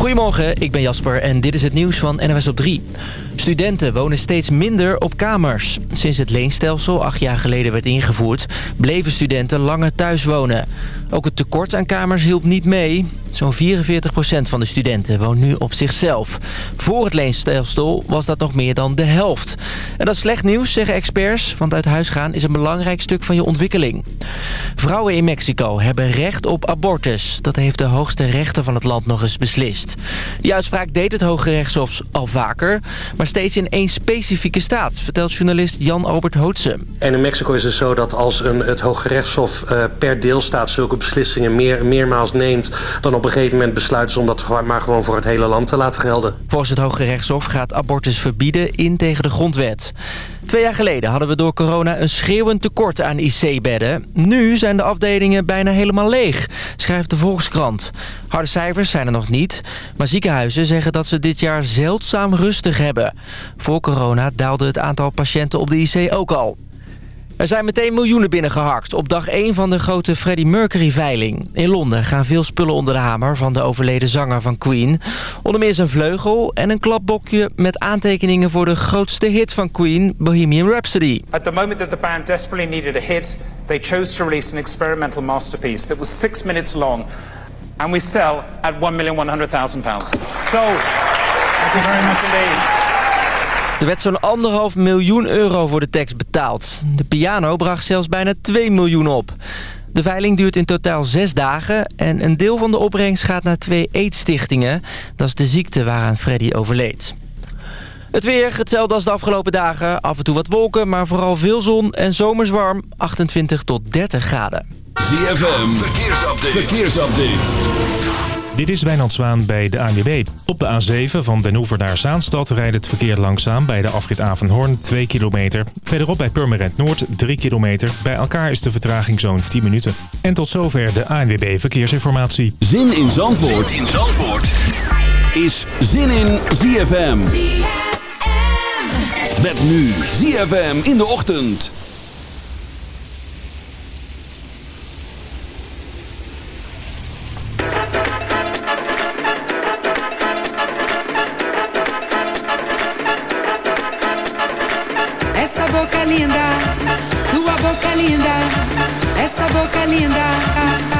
Goedemorgen, ik ben Jasper en dit is het nieuws van NWS op 3. Studenten wonen steeds minder op kamers. Sinds het leenstelsel acht jaar geleden werd ingevoerd... bleven studenten langer thuis wonen. Ook het tekort aan kamers hielp niet mee. Zo'n 44% van de studenten woont nu op zichzelf. Voor het leenstelsel was dat nog meer dan de helft. En dat is slecht nieuws, zeggen experts. Want uit huis gaan is een belangrijk stuk van je ontwikkeling. Vrouwen in Mexico hebben recht op abortus. Dat heeft de hoogste rechter van het land nog eens beslist. Die uitspraak deed het Hoge Rechtshof al vaker... maar steeds in één specifieke staat, vertelt journalist Jan-Albert Hootse. En in Mexico is het zo dat als een, het Hoge Rechtshof uh, per deelstaat zulke beslissingen meer, meermaals neemt... dan op een gegeven moment besluiten ze om dat maar gewoon voor het hele land te laten gelden. Volgens het Hoge Rechtshof gaat abortus verbieden in tegen de grondwet. Twee jaar geleden hadden we door corona een schreeuwend tekort aan IC-bedden. Nu zijn de afdelingen bijna helemaal leeg, schrijft de Volkskrant. Harde cijfers zijn er nog niet, maar ziekenhuizen zeggen dat ze dit jaar zeldzaam rustig hebben. Voor corona daalde het aantal patiënten op de IC ook al. Er zijn meteen miljoenen binnengehakt op dag 1 van de grote Freddie Mercury-veiling. In Londen gaan veel spullen onder de hamer van de overleden zanger van Queen. Onder meer zijn vleugel en een klapbokje met aantekeningen voor de grootste hit van Queen, Bohemian Rhapsody. At the moment that the band desperately needed a hit, they chose to release an experimental masterpiece that was six minutes long. And we sell at 1,100,000 pounds. So, thank you very much indeed. Er werd zo'n anderhalf miljoen euro voor de tekst betaald. De piano bracht zelfs bijna 2 miljoen op. De veiling duurt in totaal zes dagen en een deel van de opbrengst gaat naar twee eetstichtingen. Dat is de ziekte waaraan Freddy overleed. Het weer, hetzelfde als de afgelopen dagen. Af en toe wat wolken, maar vooral veel zon en zomers warm. 28 tot 30 graden. ZFM, verkeersupdate. verkeersupdate. Dit is Wijnand Zwaan bij de ANWB. Op de A7 van Den Hoever naar Zaanstad rijdt het verkeer langzaam bij de afrit Avenhoorn 2 kilometer. Verderop bij Purmerend Noord 3 kilometer. Bij elkaar is de vertraging zo'n 10 minuten. En tot zover de ANWB Verkeersinformatie. Zin in Zandvoort, zin in Zandvoort. is Zin in ZFM. ZFM. Met nu ZFM in de ochtend. Boca linda.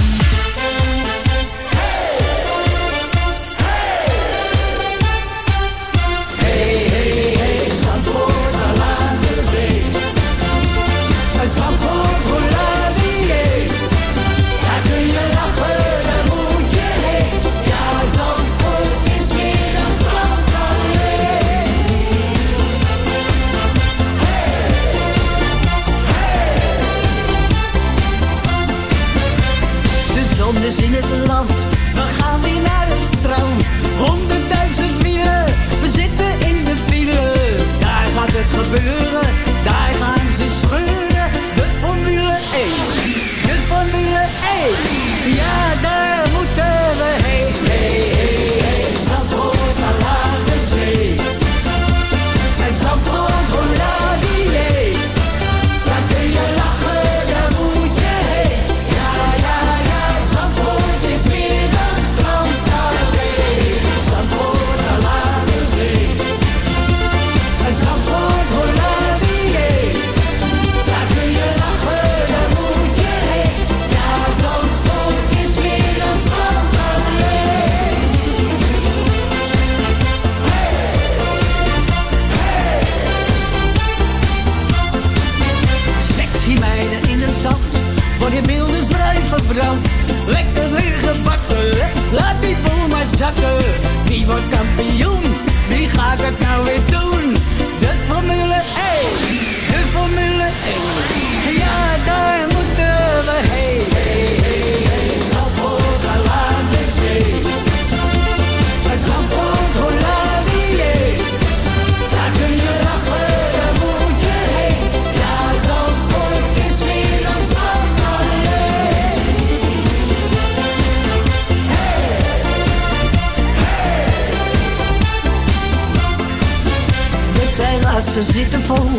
Ze zitten vol.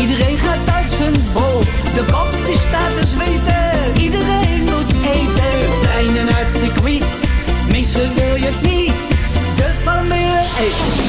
Iedereen gaat uit zijn bol. De kop die staat te zweten. Iedereen moet eten. Treinen uit circuit. Missen wil je het niet. De familie eet.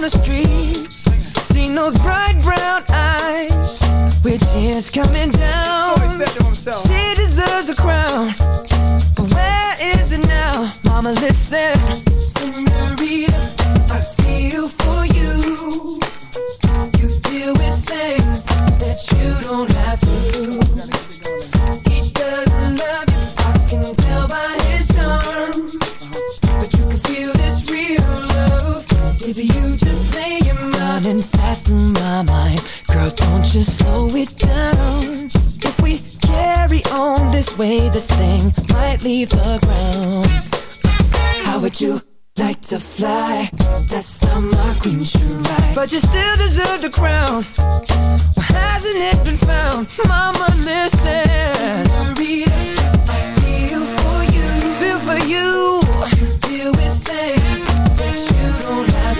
down the streets Seen those bright brown eyes With tears coming down. She deserves a crown But where is it now? Mama, listen. Senorita through my mind. Girl, don't you slow it down. If we carry on this way This thing might leave the ground. How would you like to fly? That summer queen should ride. But you still deserve the crown. Why hasn't it been found? Mama, listen. Senorita, I feel for you. Feel for you. You deal with things that you don't have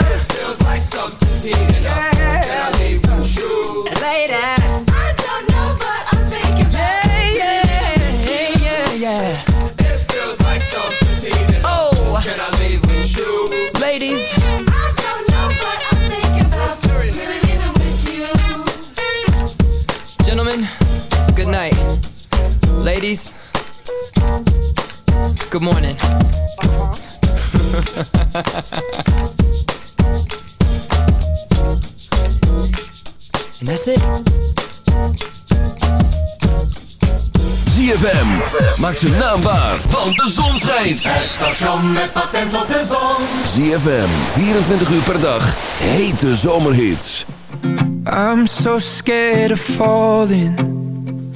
Good morning. and that's it. ZFM, maak zijn naam waar, want de zon schijnt. Het station met patent op de zon. ZFM, 24 uur per dag, hete zomerhits. I'm so scared of falling.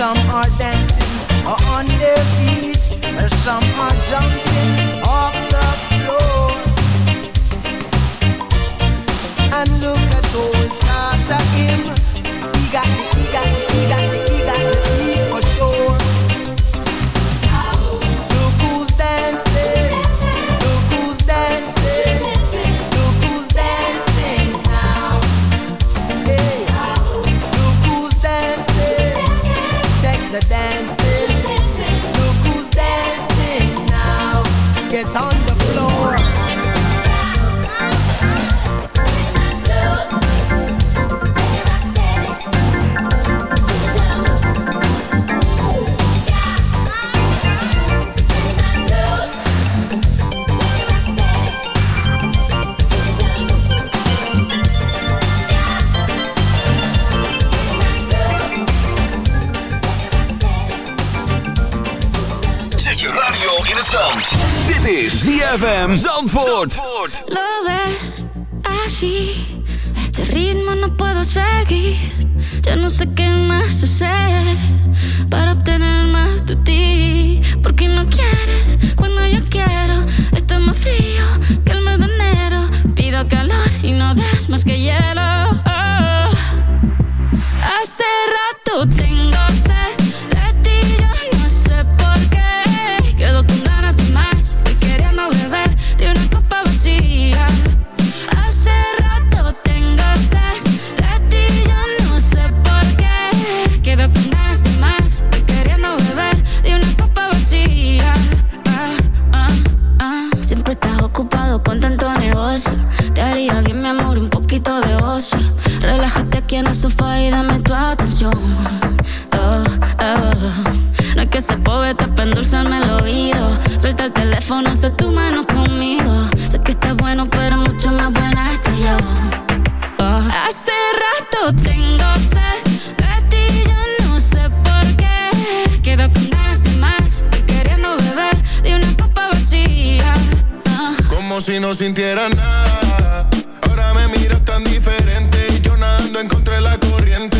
Some are dancing on their feet, some are jumping off the floor. And look at old Tata He got the, he got the, he got the, he got the. ZFM Zandvoort. Lo ves así, este ritmo no puedo seguir. Yo no sé qué más hacer para obtener más de ti. Porque no quieres cuando yo quiero. Está más frío que el mes de enero. Pido calor y no das más que hielo. Oh, oh. No es que se poeta para endulzarme el oído. Suelta el teléfono, sé tu mano conmigo. Sé que estás bueno, pero mucho más buena estoy yo. Oh. Hace rato tengo sed. Betty, yo no sé por qué. Quedo con ganas de más y queriendo beber. Di una copa vacía. Como si no sintiera nada. Ahora me miras tan diferente y yo nadando encontré la corriente.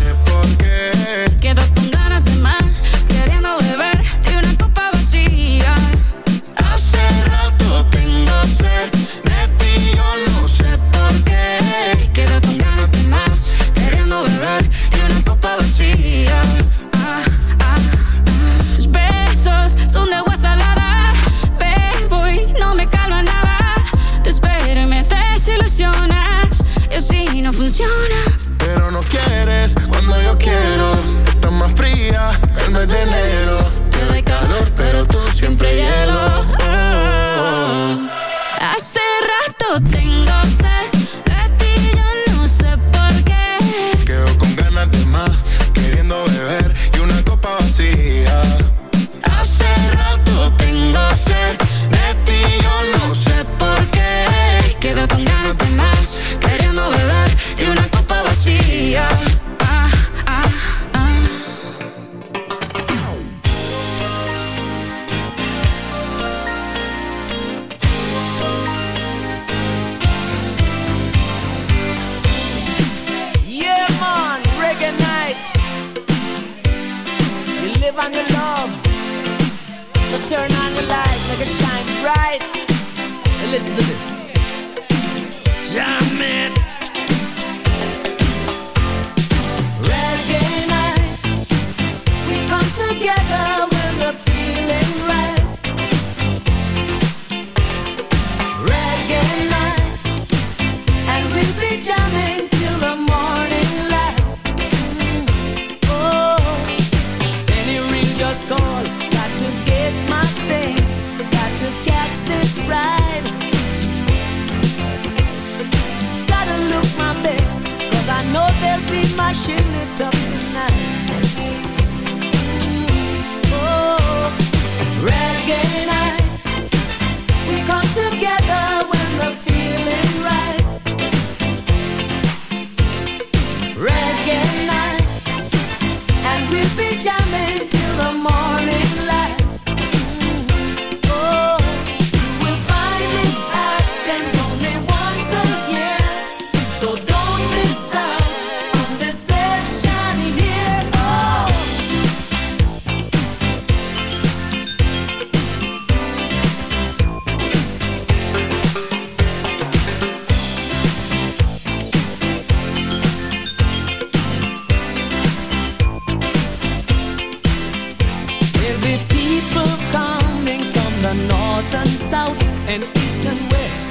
There be people coming from the north and south and east and west.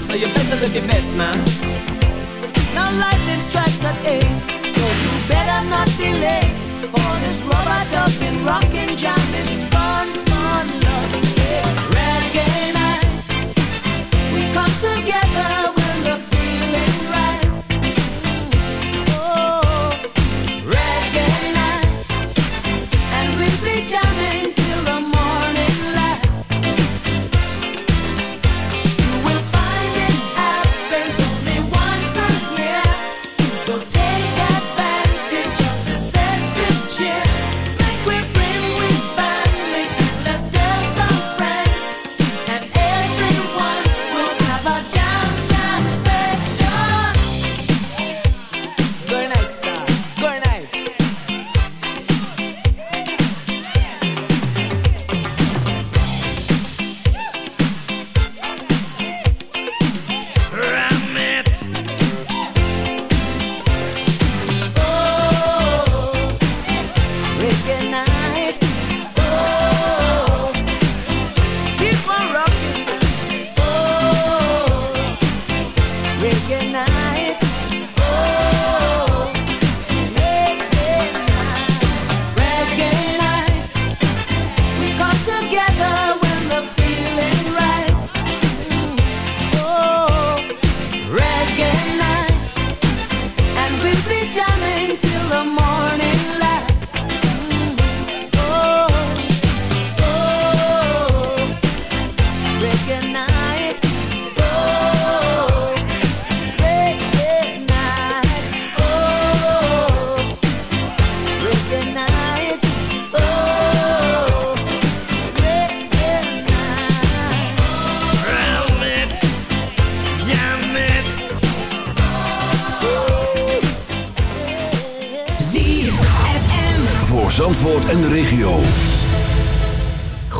So you better look your best, man. Now lightning strikes at eight, so you better not be late for this rubber.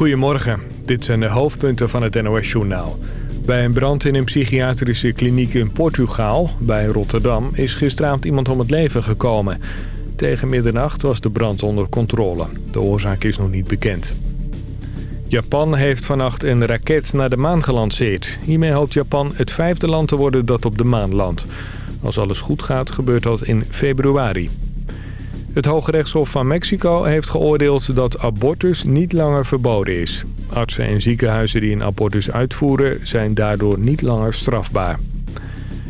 Goedemorgen, dit zijn de hoofdpunten van het NOS-journaal. Bij een brand in een psychiatrische kliniek in Portugal, bij Rotterdam... is gisteravond iemand om het leven gekomen. Tegen middernacht was de brand onder controle. De oorzaak is nog niet bekend. Japan heeft vannacht een raket naar de maan gelanceerd. Hiermee hoopt Japan het vijfde land te worden dat op de maan landt. Als alles goed gaat, gebeurt dat in februari. Het Hoge Rechtshof van Mexico heeft geoordeeld dat abortus niet langer verboden is. Artsen en ziekenhuizen die een abortus uitvoeren zijn daardoor niet langer strafbaar.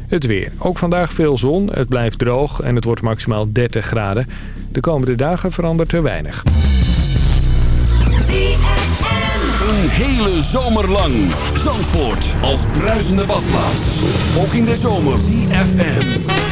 Het weer. Ook vandaag veel zon, het blijft droog en het wordt maximaal 30 graden. De komende dagen verandert er weinig. Een hele zomer lang. Zandvoort als bruisende badplaats. Ook in de zomer. CFM.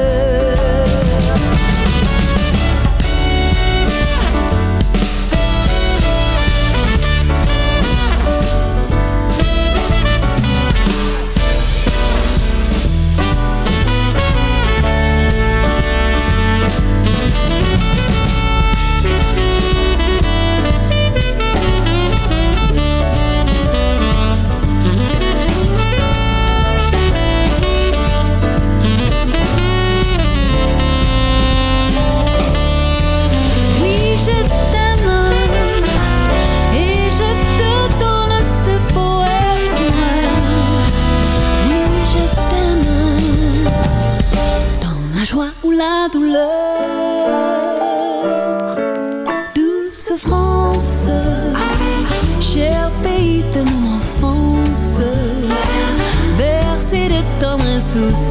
Jesus.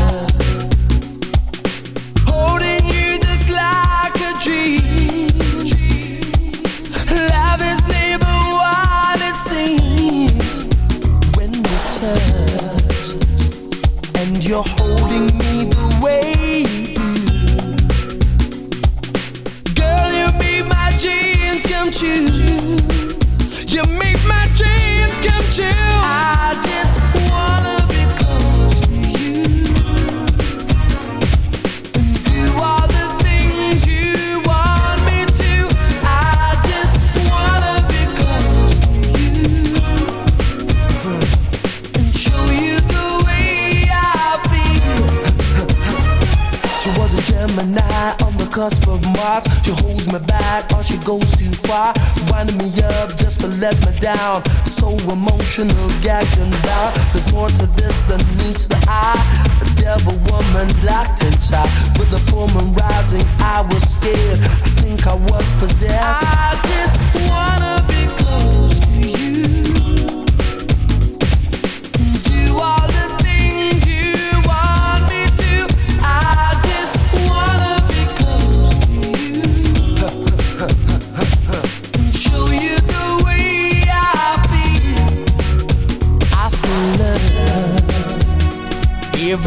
bragging about. There's more to this than meets the eye. A devil woman locked inside with a full moon rising. I was scared. I think I was possessed. I just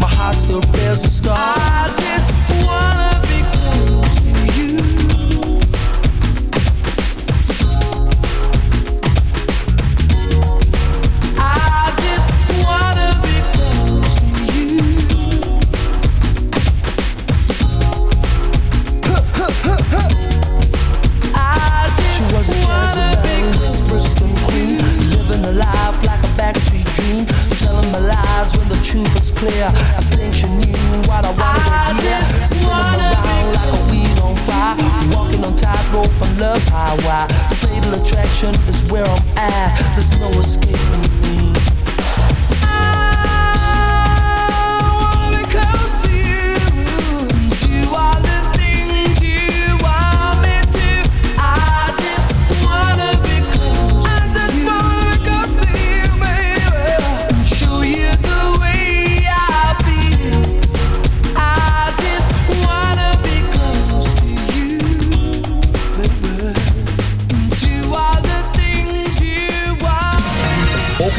my heart still bears a scar. I just wanna. clear. I think you knew what I wanted I to hear. Spinning around like a wheel on fire. Walking on tightrope on love's highway. The fatal attraction is where I'm at. There's no escaping me.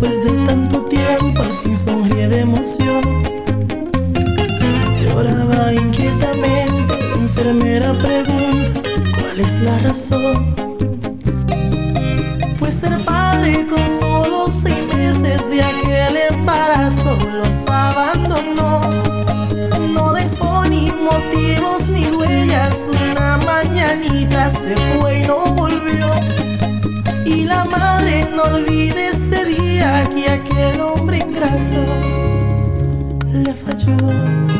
Después de tanto tiempo al fin sonríe de emoción. Lloraba inquietamente, la enfermera pregunta, ¿cuál es la razón? Pues ser padre con solo seis meses de aquel embarazo los abandonó. No dejó ni motivos ni huellas, aquel non ringrazio le falló.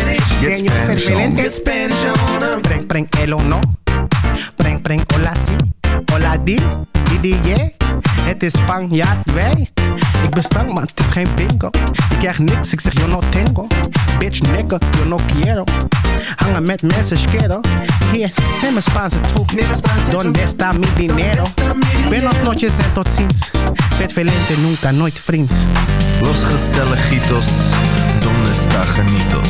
Get Spanish on. Get Spanish on. Preng, preng, el o no. Preng, preng, hola, si. Hola, di. Di, di. Het is Spanjaard, wij. Ik ben stank, maar het is geen bingo. Ik krijg niks, ik zeg yo no tengo. Bitch, nigga, yo no quiero. Hangen met mensen, schero. Hier, neem een Spaanse troep. Donde está mi dinero? Buenos noches en tot ziens. Vet velente, nunca, nooit vriends. Los gezelligitos, donde está genitos?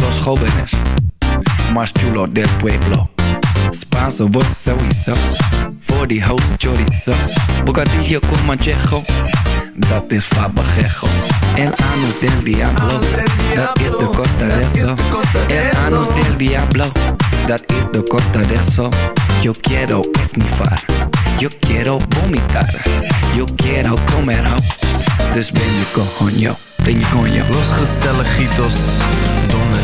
Los jóvenes más chulos del pueblo. Spanso, vos sowieso. Voor die host chorizo. Bocadillo con manchejo. Dat is fabajejo. El anus del diablo. Dat is de costa de eso. El anus del diablo. Dat is de costa de eso. Yo quiero esnifar. Yo quiero vomitar. Yo quiero comer. Dus ben je coño. en je coño. Los gezelligitos,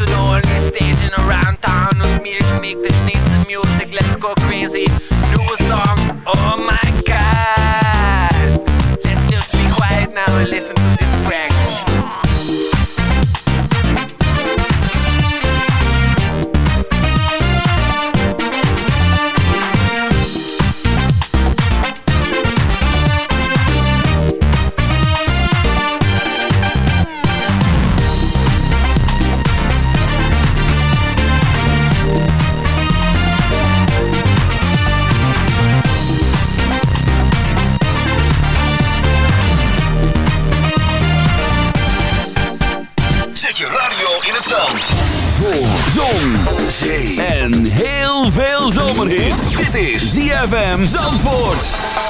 to the only station around town with me to make the sneeze music. Let's go crazy. Do a song. Oh my god. Let's just be quiet now and listen is ZFM Zandvoort.